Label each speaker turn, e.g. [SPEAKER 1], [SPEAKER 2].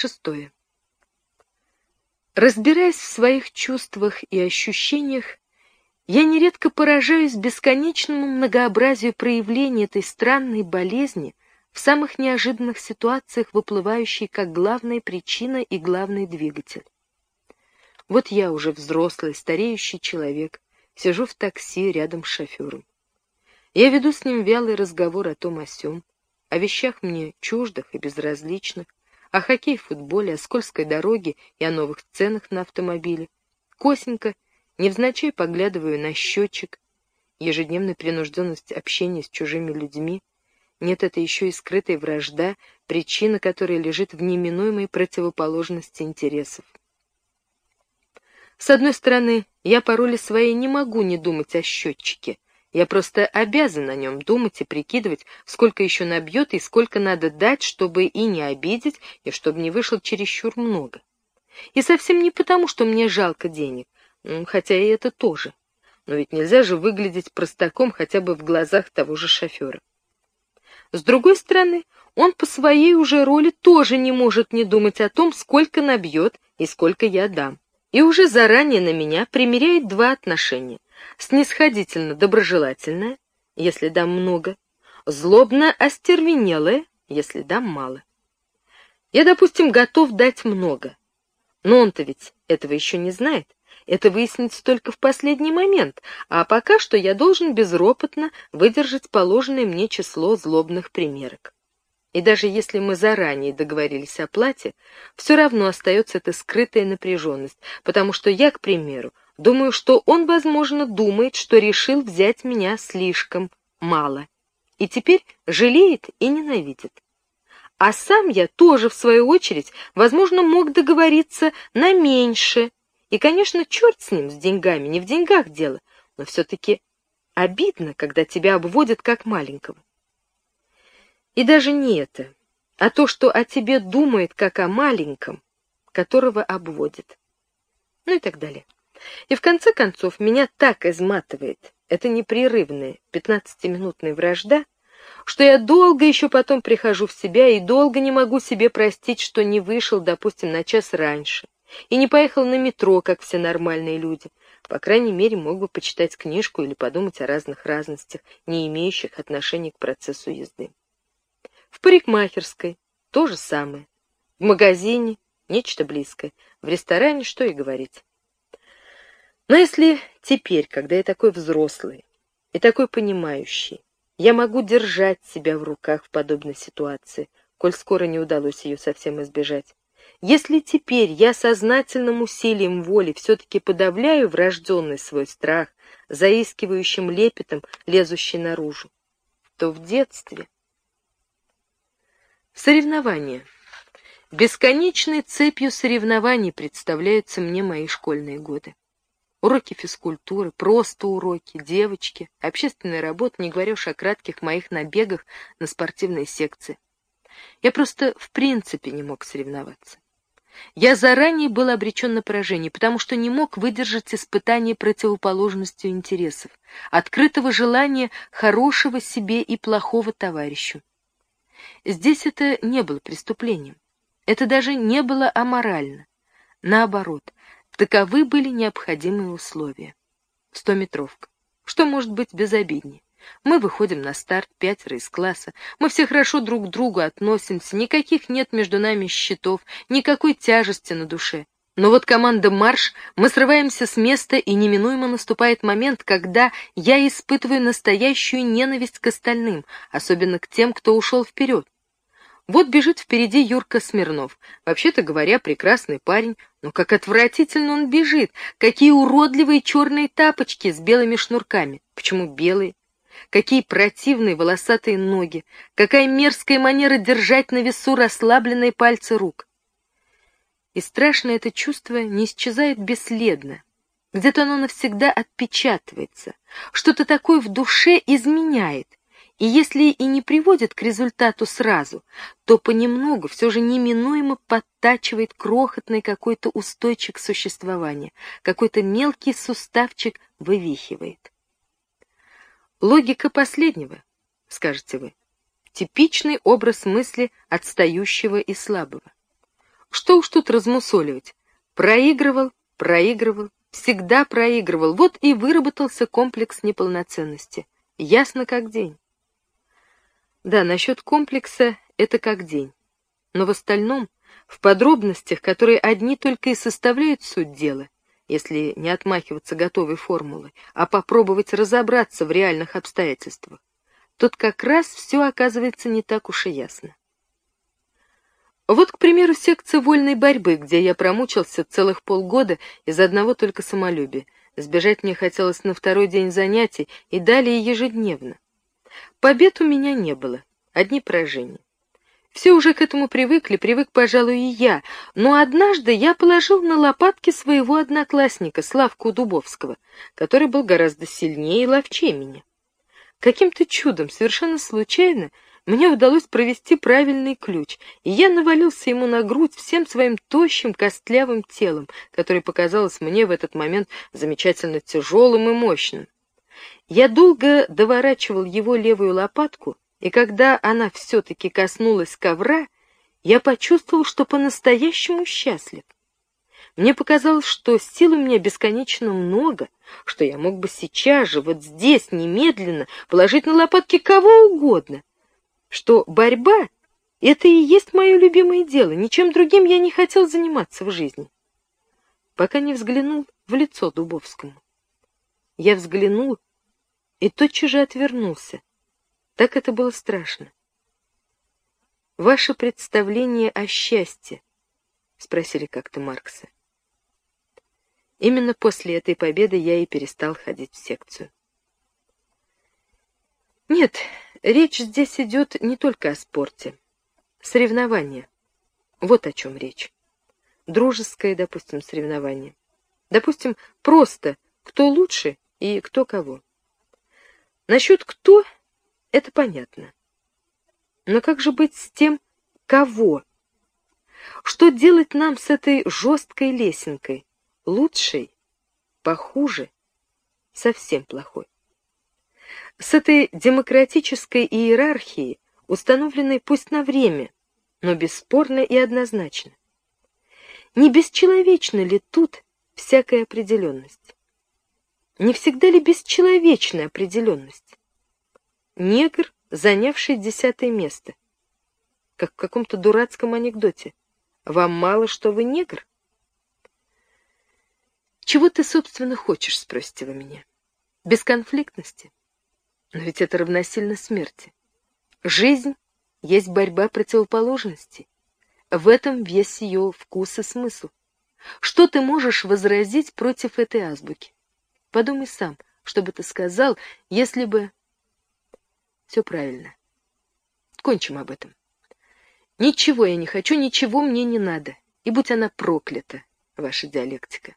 [SPEAKER 1] Шестое. Разбираясь в своих чувствах и ощущениях, я нередко поражаюсь бесконечному многообразию проявлений этой странной болезни в самых неожиданных ситуациях, выплывающей как главная причина и главный двигатель. Вот я уже взрослый, стареющий человек, сижу в такси рядом с шофером. Я веду с ним вялый разговор о том о сём, о вещах мне чуждых и безразличных, о хоккее, футболе, о скользкой дороге и о новых ценах на автомобиле. Косенько, невзначай поглядываю на счетчик. Ежедневная принужденность общения с чужими людьми. Нет, это еще и скрытая вражда, причина которой лежит в неминуемой противоположности интересов. С одной стороны, я по роли своей не могу не думать о счетчике. Я просто обязан о нем думать и прикидывать, сколько еще набьет и сколько надо дать, чтобы и не обидеть, и чтобы не вышло чересчур много. И совсем не потому, что мне жалко денег, хотя и это тоже. Но ведь нельзя же выглядеть простаком хотя бы в глазах того же шофера. С другой стороны, он по своей уже роли тоже не может не думать о том, сколько набьет и сколько я дам и уже заранее на меня примеряет два отношения. Снисходительно-доброжелательное, если дам много, злобно-остервенелое, если дам мало. Я, допустим, готов дать много, но он-то ведь этого еще не знает. Это выяснится только в последний момент, а пока что я должен безропотно выдержать положенное мне число злобных примерок. И даже если мы заранее договорились о плате, все равно остается эта скрытая напряженность, потому что я, к примеру, думаю, что он, возможно, думает, что решил взять меня слишком мало, и теперь жалеет и ненавидит. А сам я тоже, в свою очередь, возможно, мог договориться на меньше. И, конечно, черт с ним, с деньгами, не в деньгах дело, но все-таки обидно, когда тебя обводят как маленького. И даже не это, а то, что о тебе думает, как о маленьком, которого обводит. Ну и так далее. И в конце концов меня так изматывает эта непрерывная пятнадцатиминутная вражда, что я долго еще потом прихожу в себя и долго не могу себе простить, что не вышел, допустим, на час раньше и не поехал на метро, как все нормальные люди. По крайней мере, мог бы почитать книжку или подумать о разных разностях, не имеющих отношения к процессу езды. В парикмахерской то же самое. В магазине нечто близкое. В ресторане что и говорить. Но если теперь, когда я такой взрослый и такой понимающий, я могу держать себя в руках в подобной ситуации, коль скоро не удалось ее совсем избежать, если теперь я сознательным усилием воли все-таки подавляю врожденный свой страх, заискивающим лепетом, лезущий наружу, то в детстве Соревнования. Бесконечной цепью соревнований представляются мне мои школьные годы. Уроки физкультуры, просто уроки, девочки, общественная работа, не говоря уж о кратких моих набегах на спортивные секции. Я просто в принципе не мог соревноваться. Я заранее был обречен на поражение, потому что не мог выдержать испытание противоположностью интересов, открытого желания хорошего себе и плохого товарищу. Здесь это не было преступлением. Это даже не было аморально. Наоборот, таковы были необходимые условия. Стометровка. Что может быть безобиднее? Мы выходим на старт пятеро из класса. Мы все хорошо друг к другу относимся. Никаких нет между нами счетов, никакой тяжести на душе. Но вот команда «Марш», мы срываемся с места, и неминуемо наступает момент, когда я испытываю настоящую ненависть к остальным, особенно к тем, кто ушел вперед. Вот бежит впереди Юрка Смирнов. Вообще-то говоря, прекрасный парень, но как отвратительно он бежит. Какие уродливые черные тапочки с белыми шнурками. Почему белые? Какие противные волосатые ноги. Какая мерзкая манера держать на весу расслабленные пальцы рук. И страшное это чувство не исчезает бесследно. Где-то оно навсегда отпечатывается. Что-то такое в душе изменяет. И если и не приводит к результату сразу, то понемногу все же неминуемо подтачивает крохотный какой-то устойчик существования, какой-то мелкий суставчик вывихивает. Логика последнего, скажете вы, типичный образ мысли отстающего и слабого. Что уж тут размусоливать. Проигрывал, проигрывал, всегда проигрывал. Вот и выработался комплекс неполноценности. Ясно как день. Да, насчет комплекса это как день. Но в остальном, в подробностях, которые одни только и составляют суть дела, если не отмахиваться готовой формулой, а попробовать разобраться в реальных обстоятельствах, тут как раз все оказывается не так уж и ясно. Вот, к примеру, секция вольной борьбы, где я промучился целых полгода из одного только самолюбия. Сбежать мне хотелось на второй день занятий и далее ежедневно. Побед у меня не было, одни поражения. Все уже к этому привыкли, привык, пожалуй, и я, но однажды я положил на лопатки своего одноклассника, Славку Дубовского, который был гораздо сильнее и ловчее меня. Каким-то чудом, совершенно случайно, мне удалось провести правильный ключ, и я навалился ему на грудь всем своим тощим, костлявым телом, которое показалось мне в этот момент замечательно тяжелым и мощным. Я долго доворачивал его левую лопатку, и когда она все-таки коснулась ковра, я почувствовал, что по-настоящему счастлив. Мне показалось, что сил у меня бесконечно много, что я мог бы сейчас же, вот здесь, немедленно, положить на лопатки кого угодно, что борьба — это и есть мое любимое дело, ничем другим я не хотел заниматься в жизни. Пока не взглянул в лицо Дубовскому. Я взглянул и тотчас же отвернулся. Так это было страшно. «Ваше представление о счастье?» — спросили как-то Маркса. Именно после этой победы я и перестал ходить в секцию. Нет, речь здесь идет не только о спорте. Соревнования. Вот о чем речь. Дружеское, допустим, соревнование. Допустим, просто кто лучше и кто кого. Насчет кто — это понятно. Но как же быть с тем, кого? Что делать нам с этой жесткой лесенкой? лучший, похуже, совсем плохой. С этой демократической иерархией, установленной пусть на время, но бесспорно и однозначно. Не бесчеловечна ли тут всякая определенность? Не всегда ли бесчеловечная определенность? Негр, занявший десятое место. Как в каком-то дурацком анекдоте. Вам мало, что вы негр? «Чего ты, собственно, хочешь?» — спросите вы меня. «Бесконфликтности? Но ведь это равносильно смерти. Жизнь есть борьба противоположностей. В этом весь ее вкус и смысл. Что ты можешь возразить против этой азбуки? Подумай сам, что бы ты сказал, если бы... Все правильно. Кончим об этом. Ничего я не хочу, ничего мне не надо. И будь она проклята, ваша диалектика.